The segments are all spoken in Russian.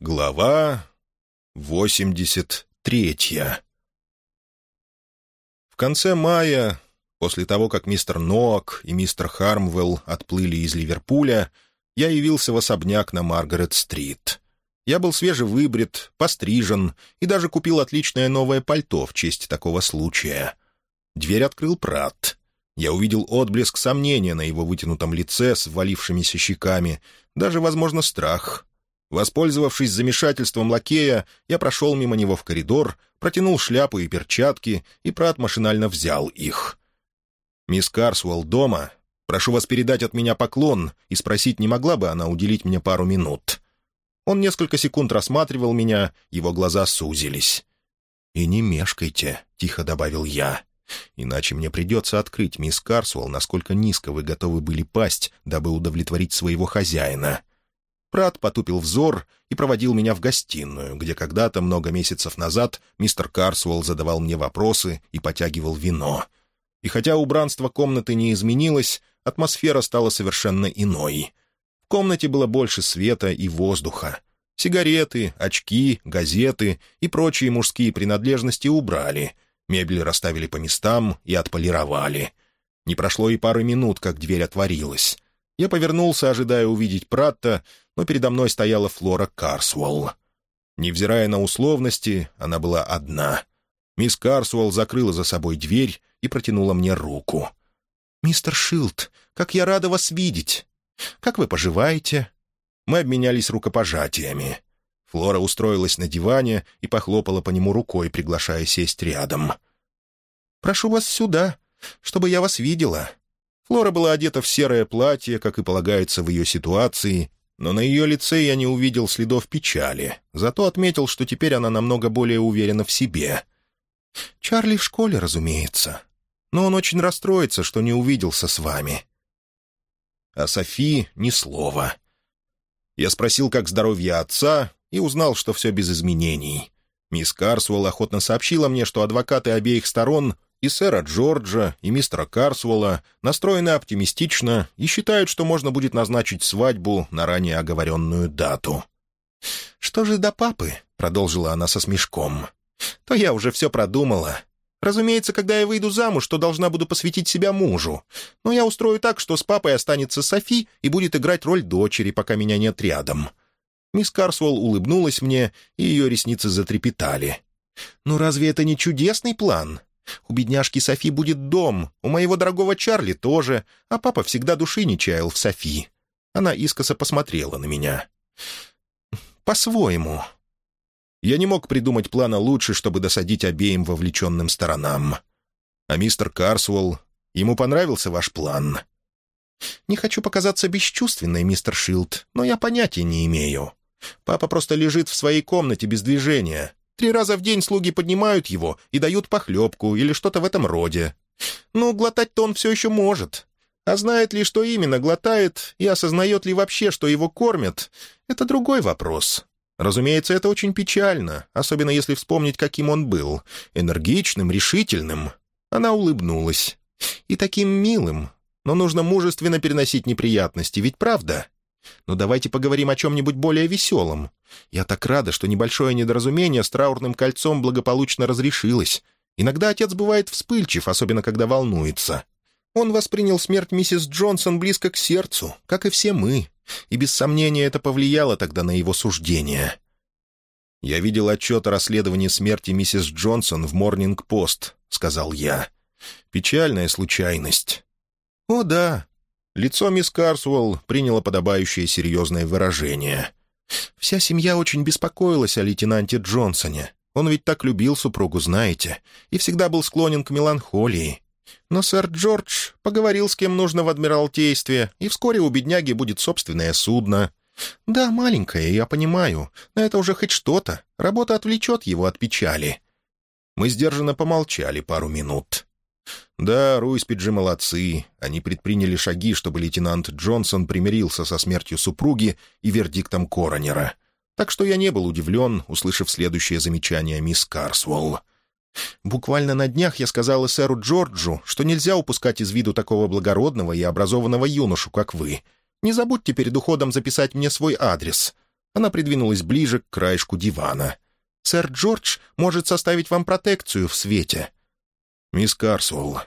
Глава 83 В конце мая, после того, как мистер Ноак и мистер Хармвелл отплыли из Ливерпуля, я явился в особняк на Маргарет-стрит. Я был свежевыбрит, пострижен и даже купил отличное новое пальто в честь такого случая. Дверь открыл Пратт. Я увидел отблеск сомнения на его вытянутом лице с ввалившимися щеками, даже, возможно, страх — Воспользовавшись замешательством лакея, я прошел мимо него в коридор, протянул шляпу и перчатки, и Прат машинально взял их. «Мисс Карсуэлл дома? Прошу вас передать от меня поклон и спросить, не могла бы она уделить мне пару минут?» Он несколько секунд рассматривал меня, его глаза сузились. «И не мешкайте», — тихо добавил я. «Иначе мне придется открыть, мисс Карсуэлл, насколько низко вы готовы были пасть, дабы удовлетворить своего хозяина». Прат потупил взор и проводил меня в гостиную, где когда-то, много месяцев назад, мистер Карсуэлл задавал мне вопросы и потягивал вино. И хотя убранство комнаты не изменилось, атмосфера стала совершенно иной. В комнате было больше света и воздуха. Сигареты, очки, газеты и прочие мужские принадлежности убрали. Мебель расставили по местам и отполировали. Не прошло и пары минут, как дверь отворилась. Я повернулся, ожидая увидеть Пратта, но передо мной стояла Флора Карсуэлл. Невзирая на условности, она была одна. Мисс Карсуэлл закрыла за собой дверь и протянула мне руку. «Мистер Шилд, как я рада вас видеть! Как вы поживаете?» Мы обменялись рукопожатиями. Флора устроилась на диване и похлопала по нему рукой, приглашая сесть рядом. «Прошу вас сюда, чтобы я вас видела». Флора была одета в серое платье, как и полагается в ее ситуации, но на ее лице я не увидел следов печали, зато отметил, что теперь она намного более уверена в себе. «Чарли в школе, разумеется. Но он очень расстроится, что не увиделся с вами». А Софи — ни слова. Я спросил, как здоровье отца, и узнал, что все без изменений. Мисс Карсуэлл охотно сообщила мне, что адвокаты обеих сторон и сэра Джорджа, и мистера Карсуэлла настроены оптимистично и считают, что можно будет назначить свадьбу на ранее оговоренную дату. «Что же до папы?» — продолжила она со смешком. «То я уже все продумала. Разумеется, когда я выйду замуж, то должна буду посвятить себя мужу. Но я устрою так, что с папой останется Софи и будет играть роль дочери, пока меня нет рядом». Мисс Карсуэлл улыбнулась мне, и ее ресницы затрепетали. «Ну разве это не чудесный план? У бедняжки Софи будет дом, у моего дорогого Чарли тоже, а папа всегда души не чаял в Софи. Она искоса посмотрела на меня. «По-своему». Я не мог придумать плана лучше, чтобы досадить обеим вовлеченным сторонам. А мистер Карсуэлл, ему понравился ваш план? Не хочу показаться бесчувственной, мистер Шилд, но я понятия не имею. Папа просто лежит в своей комнате без движения, Три раза в день слуги поднимают его и дают похлебку или что-то в этом роде. Ну, глотать-то он все еще может. А знает ли, что именно глотает, и осознает ли вообще, что его кормят, это другой вопрос. Разумеется, это очень печально, особенно если вспомнить, каким он был. Энергичным, решительным. Она улыбнулась. И таким милым. Но нужно мужественно переносить неприятности, ведь правда? Но давайте поговорим о чем-нибудь более веселом. Я так рада, что небольшое недоразумение с траурным кольцом благополучно разрешилось. Иногда отец бывает вспыльчив, особенно когда волнуется. Он воспринял смерть миссис Джонсон близко к сердцу, как и все мы, и без сомнения это повлияло тогда на его суждение. «Я видел отчет о расследовании смерти миссис Джонсон в «Морнинг-Пост», — сказал я. «Печальная случайность». «О, да, Лицо мисс Карсуэлл приняло подобающее серьезное выражение. «Вся семья очень беспокоилась о лейтенанте Джонсоне. Он ведь так любил супругу, знаете, и всегда был склонен к меланхолии. Но сэр Джордж поговорил с кем нужно в Адмиралтействе, и вскоре у бедняги будет собственное судно. Да, маленькое, я понимаю, но это уже хоть что-то. Работа отвлечет его от печали». Мы сдержанно помолчали пару минут. Да, Руиспиджи молодцы. Они предприняли шаги, чтобы лейтенант Джонсон примирился со смертью супруги и вердиктом коронера. Так что я не был удивлен, услышав следующее замечание мисс Карсуэлл. «Буквально на днях я сказала сэру Джорджу, что нельзя упускать из виду такого благородного и образованного юношу, как вы. Не забудьте перед уходом записать мне свой адрес. Она придвинулась ближе к краешку дивана. «Сэр Джордж может составить вам протекцию в свете». «Мисс Карсуэлл,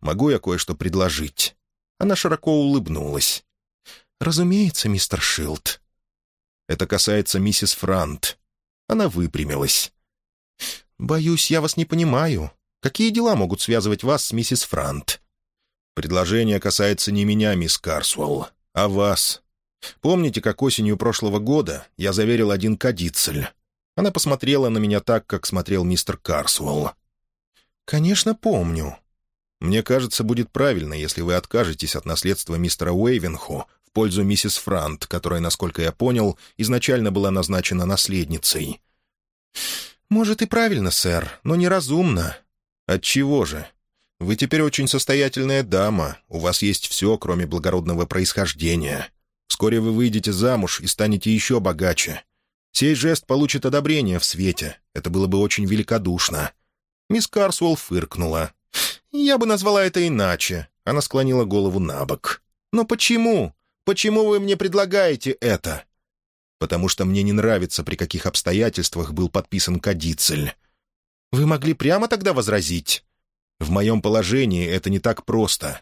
могу я кое-что предложить?» Она широко улыбнулась. «Разумеется, мистер Шилд». «Это касается миссис Франт». Она выпрямилась. «Боюсь, я вас не понимаю. Какие дела могут связывать вас с миссис Франт?» «Предложение касается не меня, мисс Карсуэлл, а вас. Помните, как осенью прошлого года я заверил один кадицель?» Она посмотрела на меня так, как смотрел мистер Карсуэлл. «Конечно, помню. Мне кажется, будет правильно, если вы откажетесь от наследства мистера Уэйвенху в пользу миссис Франт, которая, насколько я понял, изначально была назначена наследницей». «Может, и правильно, сэр, но неразумно». «Отчего же? Вы теперь очень состоятельная дама, у вас есть все, кроме благородного происхождения. Вскоре вы выйдете замуж и станете еще богаче. Сей жест получит одобрение в свете. Это было бы очень великодушно». Мисс Карсуэлл фыркнула. «Я бы назвала это иначе». Она склонила голову на бок. «Но почему? Почему вы мне предлагаете это?» «Потому что мне не нравится, при каких обстоятельствах был подписан кадицель». «Вы могли прямо тогда возразить?» «В моем положении это не так просто.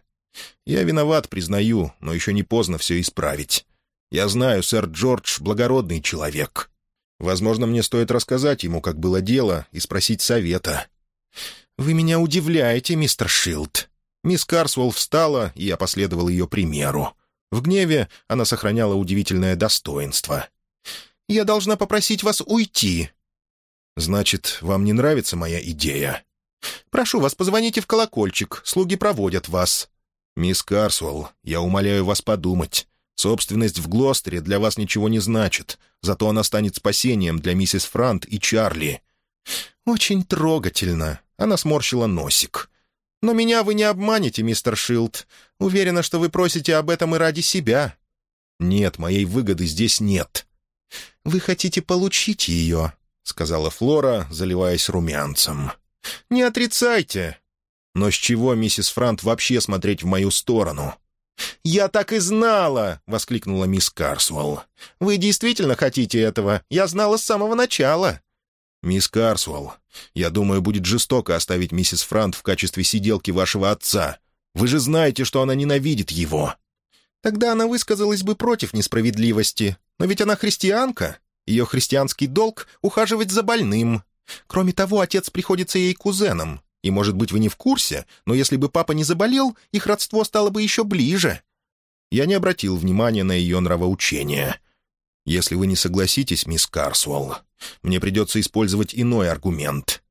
Я виноват, признаю, но еще не поздно все исправить. Я знаю, сэр Джордж — благородный человек. Возможно, мне стоит рассказать ему, как было дело, и спросить совета. «Вы меня удивляете, мистер Шилд». Мисс Карсвелл встала, и я последовал ее примеру. В гневе она сохраняла удивительное достоинство. «Я должна попросить вас уйти». «Значит, вам не нравится моя идея?» «Прошу вас, позвоните в колокольчик, слуги проводят вас». «Мисс Карсвелл, я умоляю вас подумать. Собственность в Глостере для вас ничего не значит, зато она станет спасением для миссис Франт и Чарли». «Очень трогательно», — она сморщила носик. «Но меня вы не обманете, мистер Шилд. Уверена, что вы просите об этом и ради себя». «Нет, моей выгоды здесь нет». «Вы хотите получить ее», — сказала Флора, заливаясь румянцем. «Не отрицайте». «Но с чего, миссис Франт, вообще смотреть в мою сторону?» «Я так и знала!» — воскликнула мисс Карсуэлл. «Вы действительно хотите этого? Я знала с самого начала». «Мисс Карсуэлл, я думаю, будет жестоко оставить миссис Франт в качестве сиделки вашего отца. Вы же знаете, что она ненавидит его». «Тогда она высказалась бы против несправедливости. Но ведь она христианка. Ее христианский долг — ухаживать за больным. Кроме того, отец приходится ей кузеном. И, может быть, вы не в курсе, но если бы папа не заболел, их родство стало бы еще ближе». Я не обратил внимания на ее нравоучение. «Если вы не согласитесь, мисс Карсуэлл, мне придется использовать иной аргумент».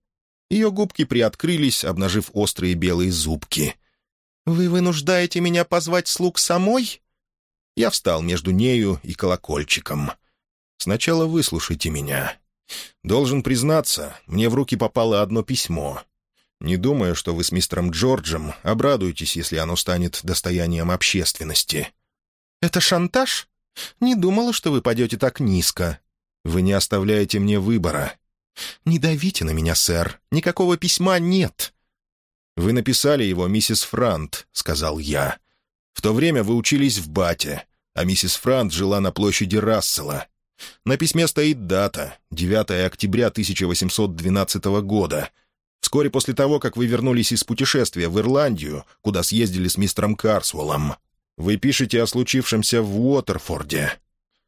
Ее губки приоткрылись, обнажив острые белые зубки. «Вы вынуждаете меня позвать слуг самой?» Я встал между нею и колокольчиком. «Сначала выслушайте меня. Должен признаться, мне в руки попало одно письмо, не думаю, что вы с мистером Джорджем обрадуетесь, если оно станет достоянием общественности». «Это шантаж? Не думала, что вы пойдете так низко. Вы не оставляете мне выбора. Не давите на меня, сэр. Никакого письма нет». «Вы написали его, миссис Франт», — сказал я. «В то время вы учились в Бате, а миссис Франт жила на площади Рассела. На письме стоит дата — 9 октября 1812 года — Вскоре после того, как вы вернулись из путешествия в Ирландию, куда съездили с мистером Карсуэллом, вы пишете о случившемся в Уотерфорде».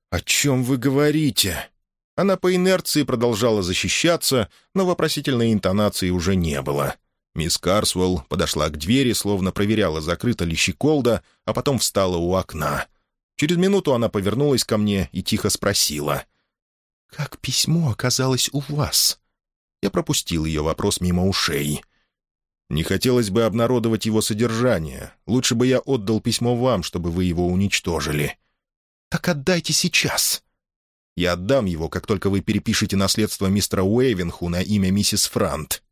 «О чем вы говорите?» Она по инерции продолжала защищаться, но вопросительной интонации уже не было. Мисс Карсуэлл подошла к двери, словно проверяла, закрыта ли щеколда, а потом встала у окна. Через минуту она повернулась ко мне и тихо спросила. «Как письмо оказалось у вас?» Я пропустил ее вопрос мимо ушей. «Не хотелось бы обнародовать его содержание. Лучше бы я отдал письмо вам, чтобы вы его уничтожили». «Так отдайте сейчас». «Я отдам его, как только вы перепишете наследство мистера Уэйвенху на имя миссис Франт.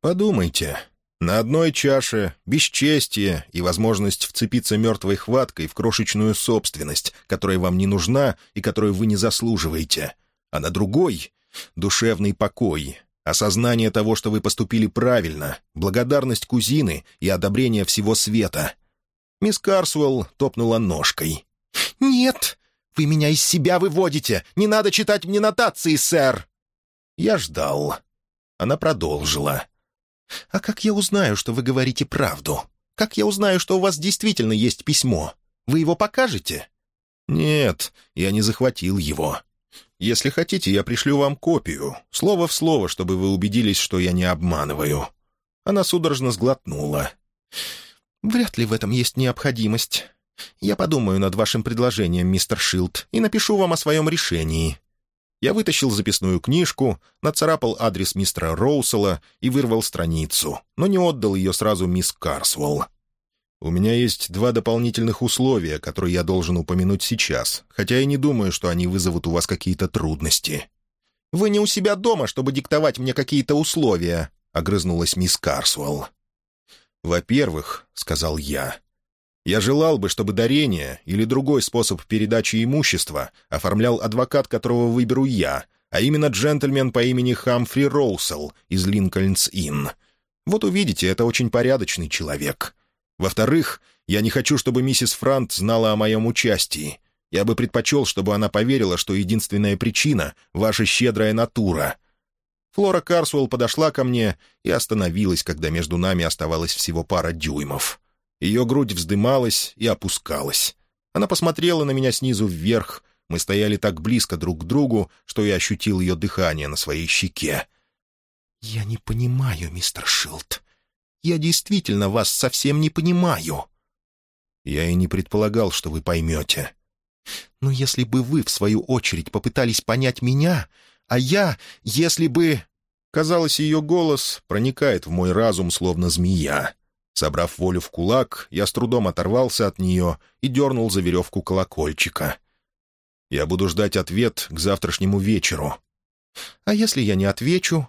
Подумайте, на одной чаше бесчестие и возможность вцепиться мертвой хваткой в крошечную собственность, которая вам не нужна и которую вы не заслуживаете, а на другой — душевный покой, Осознание того, что вы поступили правильно, благодарность кузины и одобрение всего света. Мисс Карсуэлл топнула ножкой. «Нет! «Вы меня из себя выводите! Не надо читать мне нотации, сэр!» Я ждал. Она продолжила. «А как я узнаю, что вы говорите правду? Как я узнаю, что у вас действительно есть письмо? Вы его покажете?» «Нет, я не захватил его. Если хотите, я пришлю вам копию, слово в слово, чтобы вы убедились, что я не обманываю». Она судорожно сглотнула. «Вряд ли в этом есть необходимость. Я подумаю над вашим предложением, мистер Шилд, и напишу вам о своем решении». Я вытащил записную книжку, нацарапал адрес мистера Роусела и вырвал страницу, но не отдал ее сразу мисс Карсвелл. «У меня есть два дополнительных условия, которые я должен упомянуть сейчас, хотя я не думаю, что они вызовут у вас какие-то трудности». «Вы не у себя дома, чтобы диктовать мне какие-то условия», — огрызнулась мисс Карсвелл. «Во-первых», — сказал я, — «я желал бы, чтобы дарение или другой способ передачи имущества оформлял адвокат, которого выберу я, а именно джентльмен по имени Хамфри Роусел из Линкольнс-Инн. Вот увидите, это очень порядочный человек. Во-вторых, я не хочу, чтобы миссис Франт знала о моем участии. Я бы предпочел, чтобы она поверила, что единственная причина — ваша щедрая натура». Флора Карсуэлл подошла ко мне и остановилась, когда между нами оставалось всего пара дюймов. Ее грудь вздымалась и опускалась. Она посмотрела на меня снизу вверх. Мы стояли так близко друг к другу, что я ощутил ее дыхание на своей щеке. «Я не понимаю, мистер Шилд. Я действительно вас совсем не понимаю». «Я и не предполагал, что вы поймете». «Но если бы вы, в свою очередь, попытались понять меня, а я, если бы...» Казалось, ее голос проникает в мой разум, словно змея. Собрав волю в кулак, я с трудом оторвался от нее и дернул за веревку колокольчика. «Я буду ждать ответ к завтрашнему вечеру». «А если я не отвечу?»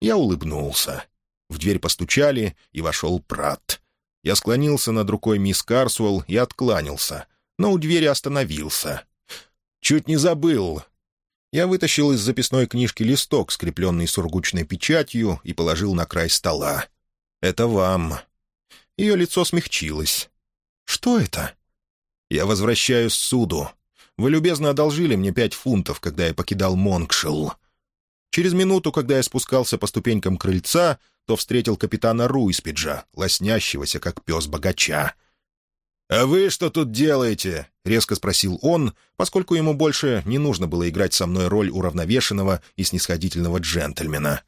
Я улыбнулся. В дверь постучали, и вошел Прат. Я склонился над рукой мисс Карсуэлл и откланялся, но у двери остановился. «Чуть не забыл. Я вытащил из записной книжки листок, скрепленный сургучной печатью, и положил на край стола. «Это вам». Ее лицо смягчилось. «Что это?» «Я возвращаюсь суду. Вы любезно одолжили мне пять фунтов, когда я покидал Монкшилл». Через минуту, когда я спускался по ступенькам крыльца, то встретил капитана Руиспиджа, лоснящегося, как пес богача. «А вы что тут делаете?» — резко спросил он, поскольку ему больше не нужно было играть со мной роль уравновешенного и снисходительного джентльмена.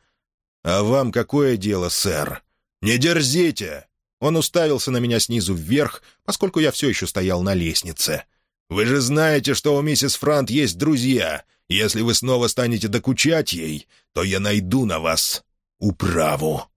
«А вам какое дело, сэр? Не дерзите!» Он уставился на меня снизу вверх, поскольку я все еще стоял на лестнице. «Вы же знаете, что у миссис Франт есть друзья. Если вы снова станете докучать ей, то я найду на вас управу».